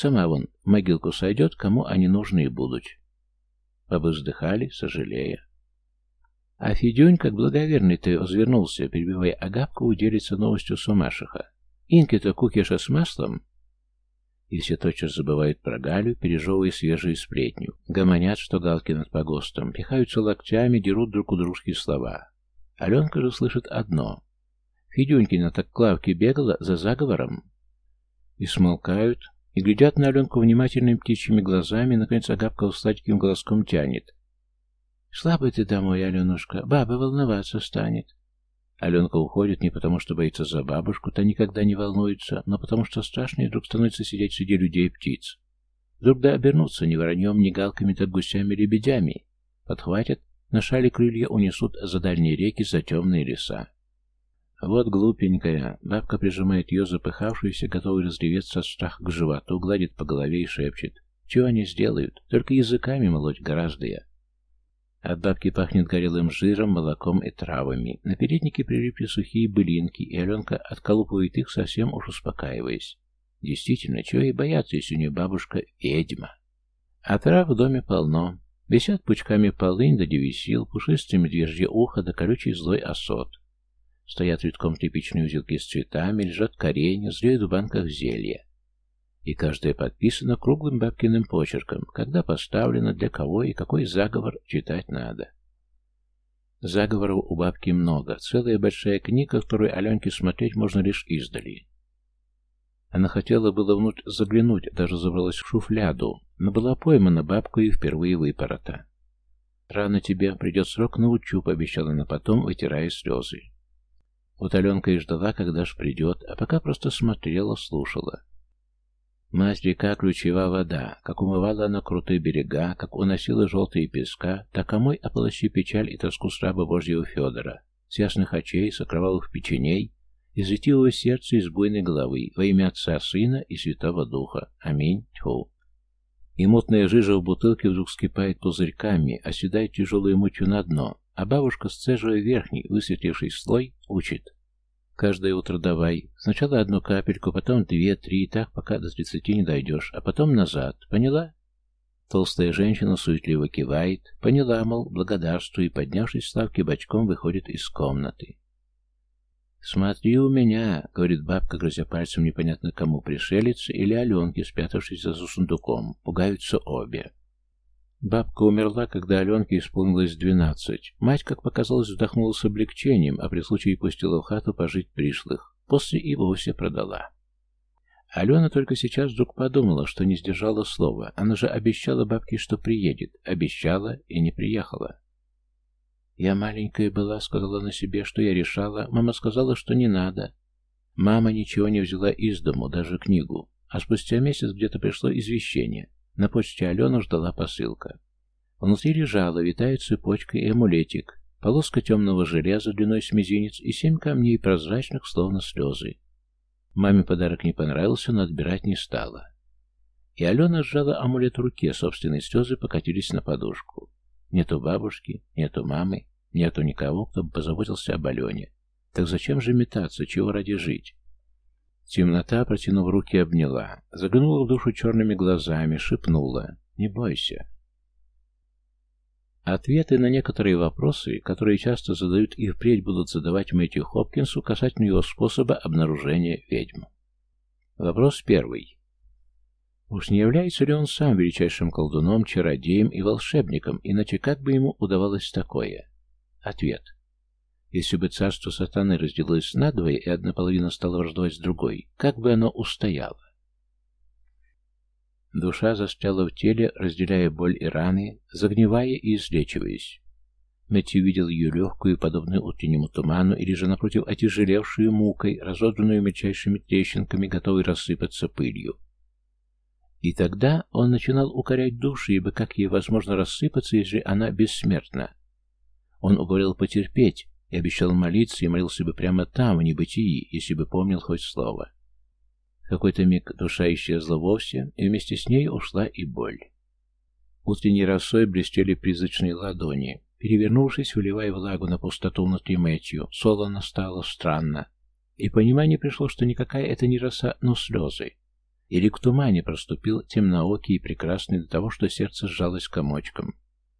Сама вон в могилку сойдет, кому они нужны будут. Бабы вздыхали, сожалея. А Федюнь, как благоверный-то, возвернулся, перебивая Агапку, уделиться новостью Сумашиха. Инки-то кукиша с маслом. И все тотчас забывают про Галю, пережевывая свежую сплетню. Гомонят, что галки над погостом, пихаются локтями, дерут друг у дружки слова. Аленка же слышит одно. Федюнькина так Клавке бегала за заговором. И смолкают, и глядят на Аленку внимательными птичьими глазами, и, наконец, Агапка сладким голоском тянет. «Слабый ты домой, Аленушка, баба волноваться станет». Аленка уходит не потому, что боится за бабушку, та никогда не волнуется, но потому, что страшно и вдруг становится сидеть среди людей и птиц. Вдруг да обернуться ни вороньем, ни галками, так гусями-лебедями. Подхватят, на шали крылья унесут за дальние реки, за темные леса. Вот глупенькая. Бабка прижимает ее запыхавшуюся, готовую разреветься от страха к животу, гладит по голове и шепчет. Чего они сделают? Только языками молоть гораздо я. От бабки пахнет горелым жиром, молоком и травами. На переднике прилипли сухие былинки, и Аленка отколупывает их, совсем уж успокаиваясь. Действительно, чего и бояться, если у нее бабушка ведьма. А трав в доме полно. Висят пучками полынь да девисил, пушистые медвежье ухо да колючий злой осот. Стоят редком тряпичные узелки с цветами, лежат коренья, зреют в банках зелья. И каждая подписана круглым бабкиным почерком, когда поставлено, для кого и какой заговор читать надо. Заговоров у бабки много, целая большая книга, которую Аленке смотреть можно лишь издали. Она хотела было внутрь заглянуть, даже забралась в шуфляду, но была поймана бабкой и впервые выпорота. «Рано тебе придет срок, научу», — пообещала она потом, вытирая слезы. Вот Аленка и ждала, когда ж придет, а пока просто смотрела, слушала. Мать река, ключева вода, как умывала она крутые берега, как уносила желтые песка, так омой ополощи печаль и тоску сраба Божьего Федора, с ясных очей, с окровавых печеней, из ретивого сердца и с буйной головы, во имя Отца, Сына и Святого Духа. Аминь. Тьфу. И мутная жижа в бутылке вдруг скипает пузырьками, оседает тяжелую мутью на дно, а бабушка, сцеживая верхний, высветивший слой, учит. Каждое утро давай. Сначала одну капельку, потом две, три, и так, пока до тридцати не дойдешь, а потом назад. Поняла? Толстая женщина суетливо кивает. Поняла, мол, благодарствую, и, поднявшись с лавки бочком, выходит из комнаты. «Смотри у меня», — говорит бабка, грозя пальцем непонятно кому, пришелец или Аленке, спрятавшись за сундуком. Пугаются обе. Бабка умерла, когда Аленке исполнилось двенадцать. Мать, как показалось, вздохнула с облегчением, а при случае пустила в хату пожить пришлых. После и вовсе продала. Алена только сейчас вдруг подумала, что не сдержала слова. Она же обещала бабке, что приедет. Обещала и не приехала. «Я маленькая была», — сказала на себе, что я решала. Мама сказала, что не надо. Мама ничего не взяла из дому, даже книгу. А спустя месяц где-то пришло извещение. На почте Алену ждала посылка. Внутри лежала, витая цепочкой и амулетик, полоска темного железа длиной с мизинец и семь камней прозрачных, словно слезы. Маме подарок не понравился, но отбирать не стала. И Алена сжала амулет в руке, собственные слезы покатились на подушку. Нету бабушки, нету мамы, нету никого, кто бы позаботился об Алене. Так зачем же метаться, чего ради жить? Темнота, протянув руки, обняла. Заглянула в душу черными глазами, шепнула. «Не бойся». Ответы на некоторые вопросы, которые часто задают и впредь будут задавать Мэтью Хопкинсу касательно его способа обнаружения ведьм. Вопрос первый. Уж не является ли он сам величайшим колдуном, чародеем и волшебником, иначе как бы ему удавалось такое? Ответ. Если бы царство сатаны разделилось надвое, и одна половина стала враждовать с другой, как бы оно устояло? Душа застряла в теле, разделяя боль и раны, загнивая и излечиваясь. Мэтью видел ее легкую, подобную утреннему туману, или же, напротив, отяжелевшую мукой, разодранную мельчайшими трещинками, готовой рассыпаться пылью. И тогда он начинал укорять души, ибо как ей возможно рассыпаться, если она бессмертна? Он уговорил потерпеть, и обещал молиться, и молился бы прямо там, в небытии, если бы помнил хоть слово. Какой-то миг душа исчезла вовсе, и вместе с ней ушла и боль. Утренней росой блестели призрачные ладони. Перевернувшись, выливая влагу на пустоту внутри Мэтью, солоно стало странно. И понимание пришло, что никакая это не роса, но слезы. Или к тумане проступил темноокий и прекрасный до того, что сердце сжалось комочком.